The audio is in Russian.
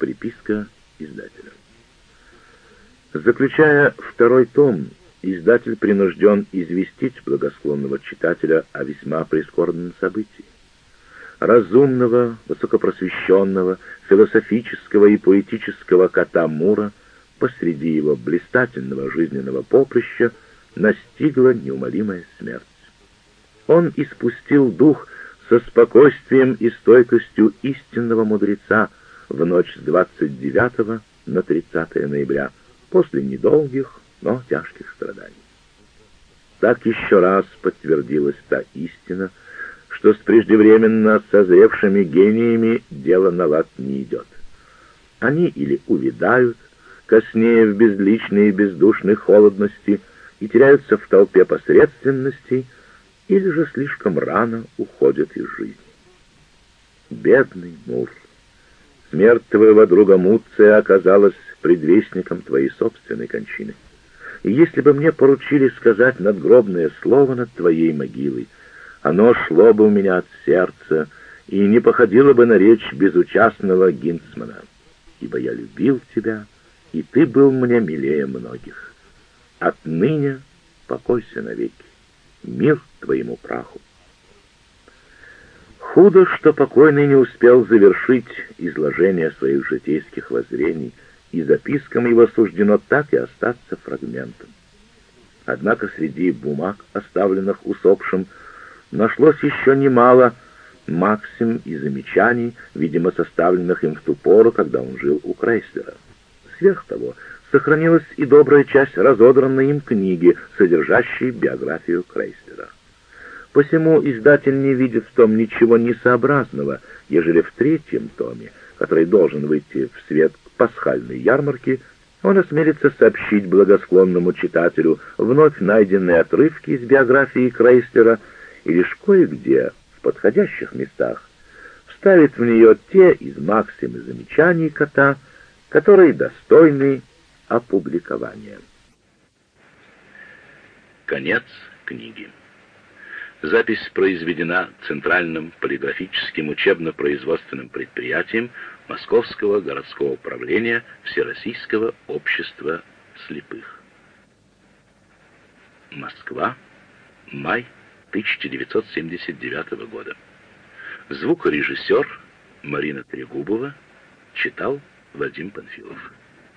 Приписка издателя. Заключая второй том, издатель принужден известить благосклонного читателя о весьма прискорбном событии. Разумного, высокопросвещенного, философического и поэтического кота Мура посреди его блистательного жизненного поприща настигла неумолимая смерть. Он испустил дух со спокойствием и стойкостью истинного мудреца в ночь с 29 на 30 ноября, после недолгих, но тяжких страданий. Так еще раз подтвердилась та истина, что с преждевременно созревшими гениями дело на лад не идет. Они или увядают, коснее в безличной и бездушной холодности, и теряются в толпе посредственностей, или же слишком рано уходят из жизни. Бедный Мур, смерть твоего друга Муция оказалась предвестником твоей собственной кончины. И если бы мне поручили сказать надгробное слово над твоей могилой, оно шло бы у меня от сердца и не походило бы на речь безучастного Гинцмана, ибо я любил тебя, и ты был мне милее многих. Отныне покойся навеки, мир твоему праху. Худо, что покойный не успел завершить изложение своих житейских воззрений, и запискам его суждено так и остаться фрагментом. Однако среди бумаг, оставленных усопшим, нашлось еще немало максим и замечаний, видимо, составленных им в ту пору, когда он жил у Крейслера. Сверх того, сохранилась и добрая часть разодранной им книги, содержащей биографию Крейслера. Посему издатель не видит в том ничего несообразного, ежели в третьем томе, который должен выйти в свет к пасхальной ярмарке, он осмелится сообщить благосклонному читателю вновь найденные отрывки из биографии Крейслера и лишь кое-где, в подходящих местах, вставит в нее те из максим и замечаний кота, которые достойны опубликования. Конец книги. Запись произведена Центральным полиграфическим учебно-производственным предприятием Московского городского управления Всероссийского общества слепых. Москва, май 1979 года. Звукорежиссер Марина Трегубова читал Вадим Панфилов.